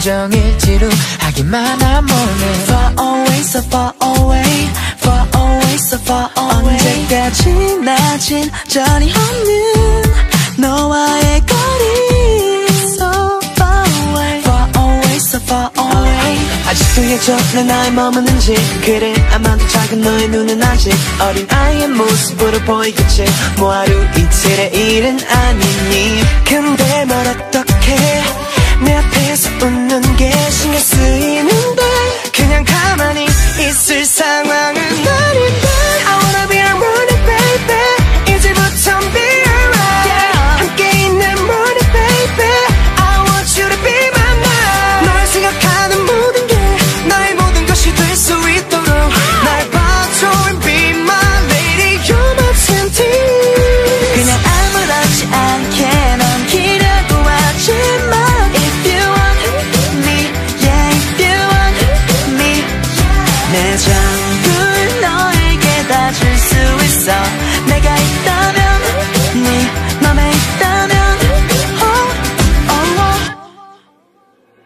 온종일 지루하기만 한 몸을 Far away so far away Far away so far away. 언제까지나 진전이 없는 너와의 거리. So far away. Far away so far away. 아직도 예전에 나의 머무는지. 그래 아마도 작은 너의 눈은 아직 어린 아이의 모습으로 보이겠지. 뭐 하루 이틀의 일은 아니니 가만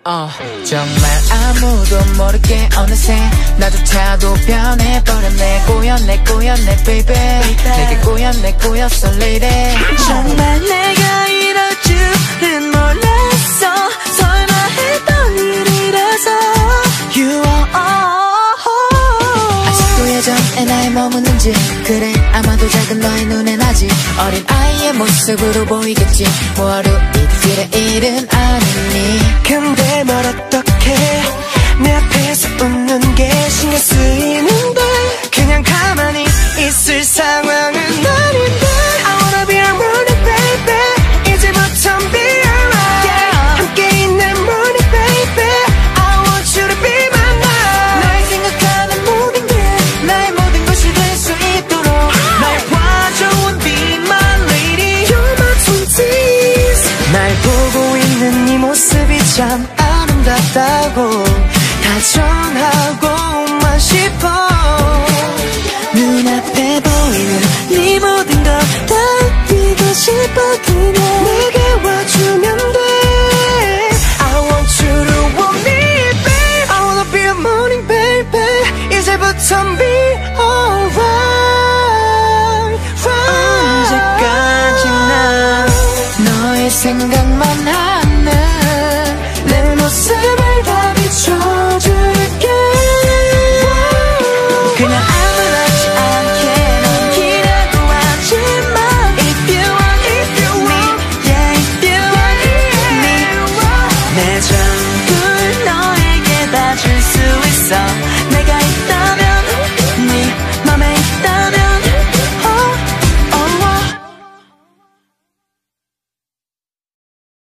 어, 정말 아무도 모르게 어느새 나조차도 변해버렸네. 꼬였네 꼬였네 baby. 내게 꼬였네 꼬였어 lady. 정말 내가 이럴 줄은 몰랐어. 설마 했던 일이라서. You are all. 아직도 예전에 나의 머무는지. 그래 아마도 작은 너의 눈엔 아직 어린 아이의 모습으로 보이겠지. 뭐 하루 이틀의 일은 아 없다고 다 전하고만 싶어 눈앞에 보이는 네 모든 걸다 뛰고 싶어 그냥 내게 와주면 돼 I want you to want me babe I wanna be a morning baby 이제부터 be alright right. 언제까지나 너의 생각